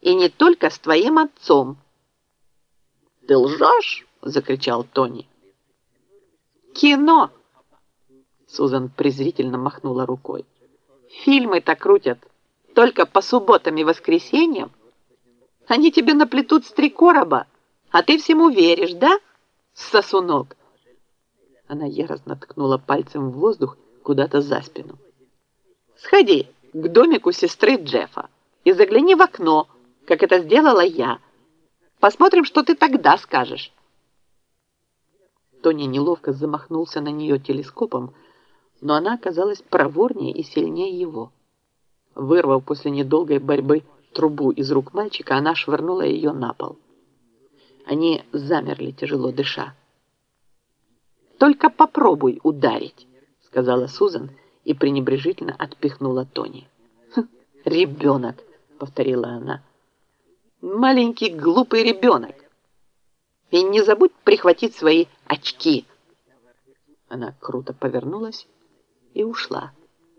И не только с твоим отцом. «Ты лжешь?» — закричал Тони. «Кино!» Сузан презрительно махнула рукой. «Фильмы-то крутят только по субботам и воскресеньям. Они тебе наплетут с три короба, а ты всему веришь, да, сосунок?» Она яростно ткнула пальцем в воздух куда-то за спину. «Сходи к домику сестры Джеффа и загляни в окно, как это сделала я. Посмотрим, что ты тогда скажешь». Тони неловко замахнулся на нее телескопом, но она оказалась проворнее и сильнее его. Вырвав после недолгой борьбы трубу из рук мальчика, она швырнула ее на пол. Они замерли, тяжело дыша. «Только попробуй ударить», — сказала Сузан и пренебрежительно отпихнула Тони. «Хм, «Ребенок», — повторила она. «Маленький глупый ребенок. И не забудь прихватить свои очки». Она круто повернулась и ушла,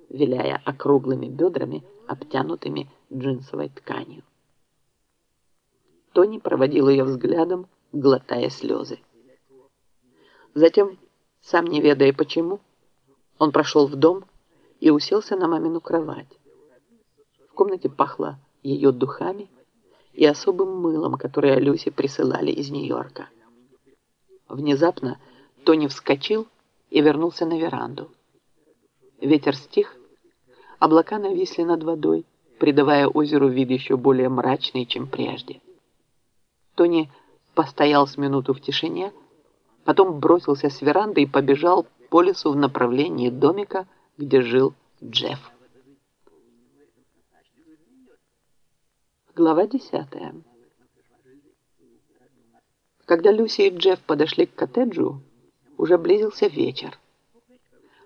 виляя округлыми бедрами, обтянутыми джинсовой тканью. Тони проводил ее взглядом, глотая слезы. Затем сам не ведая почему, он прошел в дом и уселся на мамину кровать. В комнате пахло ее духами и особым мылом, которое Люси присылали из Нью-Йорка. Внезапно Тони вскочил и вернулся на веранду. Ветер стих, облака нависли над водой, придавая озеру вид еще более мрачный, чем прежде. Тони постоял с минуту в тишине, Потом бросился с веранды и побежал по лесу в направлении домика, где жил Джефф. Глава десятая. Когда Люси и Джефф подошли к коттеджу, уже близился вечер.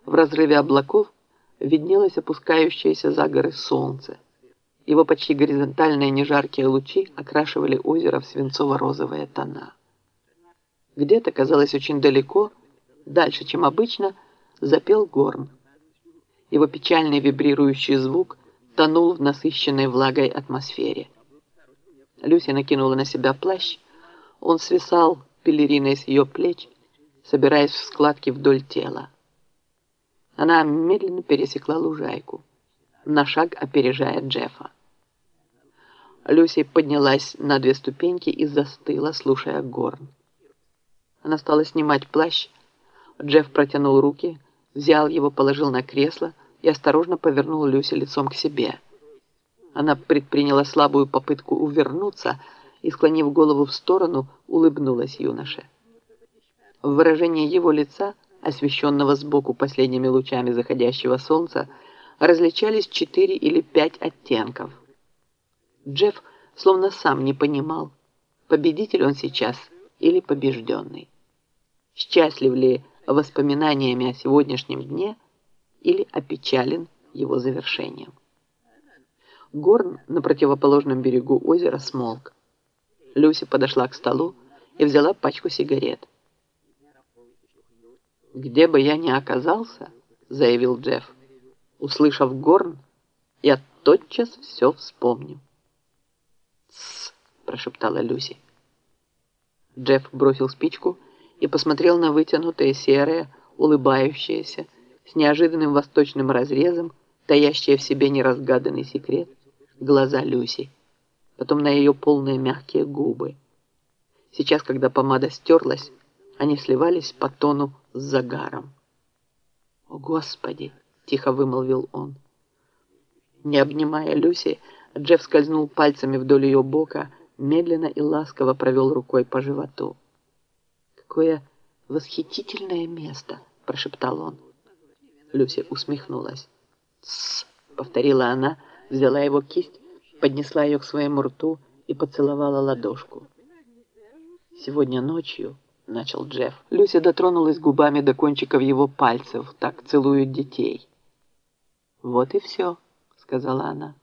В разрыве облаков виднелось опускающееся за горы солнце. Его почти горизонтальные нежаркие лучи окрашивали озеро в свинцово-розовые тона. Где-то, казалось, очень далеко, дальше, чем обычно, запел горн. Его печальный вибрирующий звук тонул в насыщенной влагой атмосфере. Люся накинула на себя плащ. Он свисал пелериной с ее плеч, собираясь в складки вдоль тела. Она медленно пересекла лужайку, на шаг опережая Джеффа. Люси поднялась на две ступеньки и застыла, слушая горн. Она стала снимать плащ. Джефф протянул руки, взял его, положил на кресло и осторожно повернул Люси лицом к себе. Она предприняла слабую попытку увернуться и, склонив голову в сторону, улыбнулась юноше. В выражении его лица, освещенного сбоку последними лучами заходящего солнца, различались четыре или пять оттенков. Джефф словно сам не понимал, победитель он сейчас или побежденный счастлив ли воспоминаниями о сегодняшнем дне или опечален его завершением. Горн на противоположном берегу озера смолк. Люси подошла к столу и взяла пачку сигарет. «Где бы я ни оказался, — заявил Джефф, — услышав горн, я тотчас все вспомню». «Тссс!» — прошептала Люси. Джефф бросил спичку и посмотрел на вытянутые серые, улыбающиеся, с неожиданным восточным разрезом, таящие в себе неразгаданный секрет, глаза Люси, потом на ее полные мягкие губы. Сейчас, когда помада стерлась, они сливались по тону с загаром. «О, Господи!» — тихо вымолвил он. Не обнимая Люси, Джефф скользнул пальцами вдоль ее бока, медленно и ласково провел рукой по животу. «Какое восхитительное место!» – прошептал он. Люся усмехнулась. «Тссс!» – повторила она, взяла его кисть, поднесла ее к своему рту и поцеловала ладошку. «Сегодня ночью...» — начал Джефф. Люся дотронулась губами до кончиков его пальцев, так целуют детей. «Вот и все», — сказала она.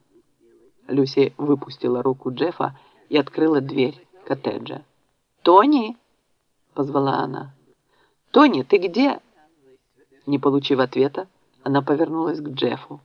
Люси выпустила руку Джеффа и открыла дверь коттеджа. «Тони!» — позвала она. «Тони, ты где?» Не получив ответа, она повернулась к Джеффу.